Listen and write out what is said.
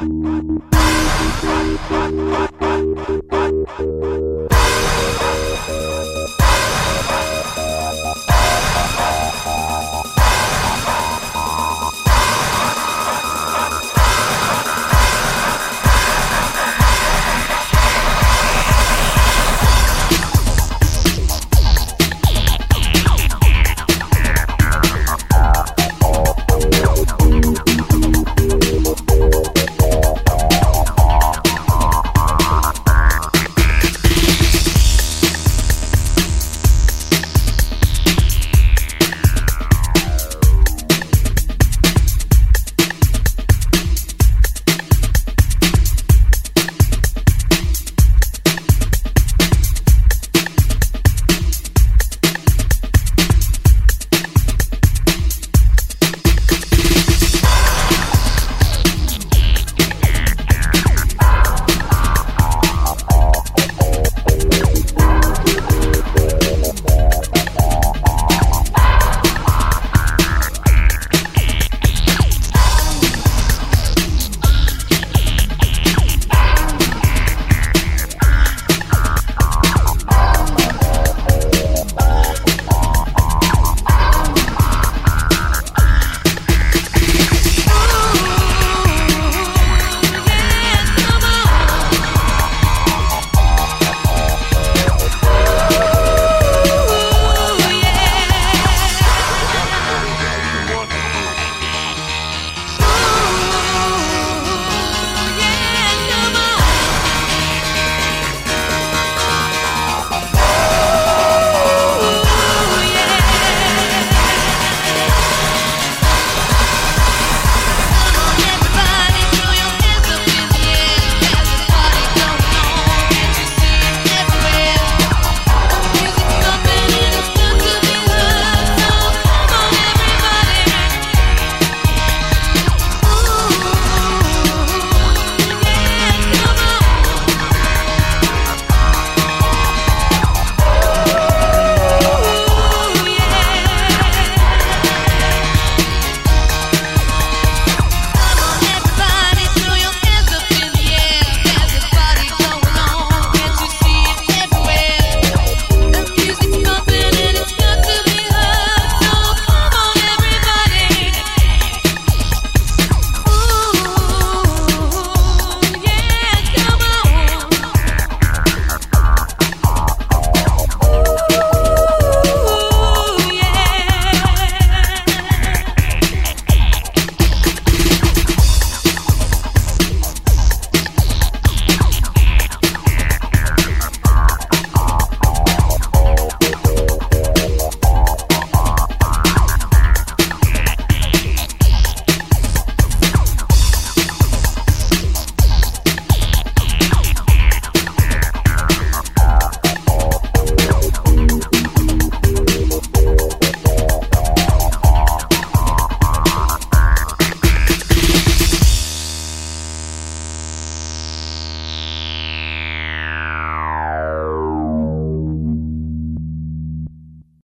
Bye.